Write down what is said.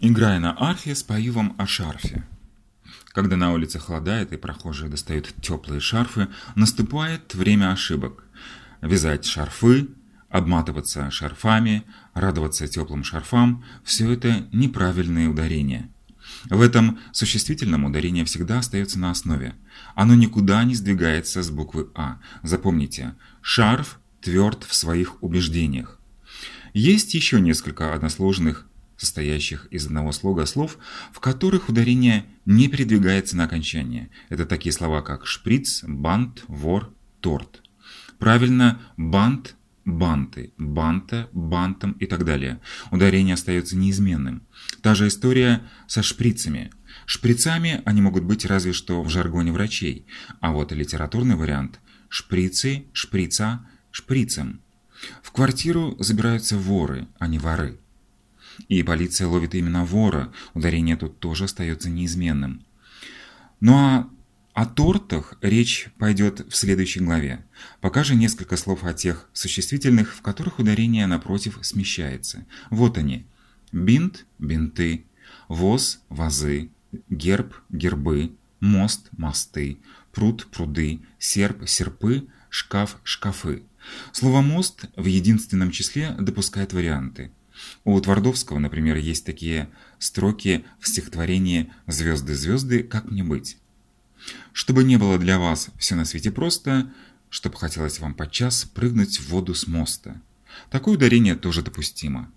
Играя на арфе, спою вам о шарфе. Когда на улице холодает и прохожие достают теплые шарфы, наступает время ошибок. Вязать шарфы, обматываться шарфами, радоваться теплым шарфам – все это неправильные ударения. В этом существительном ударение всегда остается на основе. Оно никуда не сдвигается с буквы «а». Запомните, шарф тверд в своих убеждениях. Есть еще несколько односложных, состоящих из одного слога слов, в которых ударение не передвигается на окончание. Это такие слова, как шприц, бант, вор, торт. Правильно, бант, банты, банта, бантом и так далее. Ударение остается неизменным. Та же история со шприцами. Шприцами они могут быть разве что в жаргоне врачей, а вот литературный вариант – шприцы, шприца, шприцем. В квартиру забираются воры, а не воры. И полиция ловит именно вора, ударение тут тоже остается неизменным. Ну а о тортах речь пойдет в следующей главе. Пока же несколько слов о тех существительных, в которых ударение напротив смещается. Вот они. Бинт – бинты, воз – вазы, герб – гербы, мост – мосты, пруд – пруды, серп – серпы, шкаф – шкафы. Слово «мост» в единственном числе допускает варианты. У Твардовского, например, есть такие строки в стихотворении «Звезды-звезды, как мне быть?». Чтобы не было для вас все на свете просто, чтобы хотелось вам подчас прыгнуть в воду с моста. Такое ударение тоже допустимо.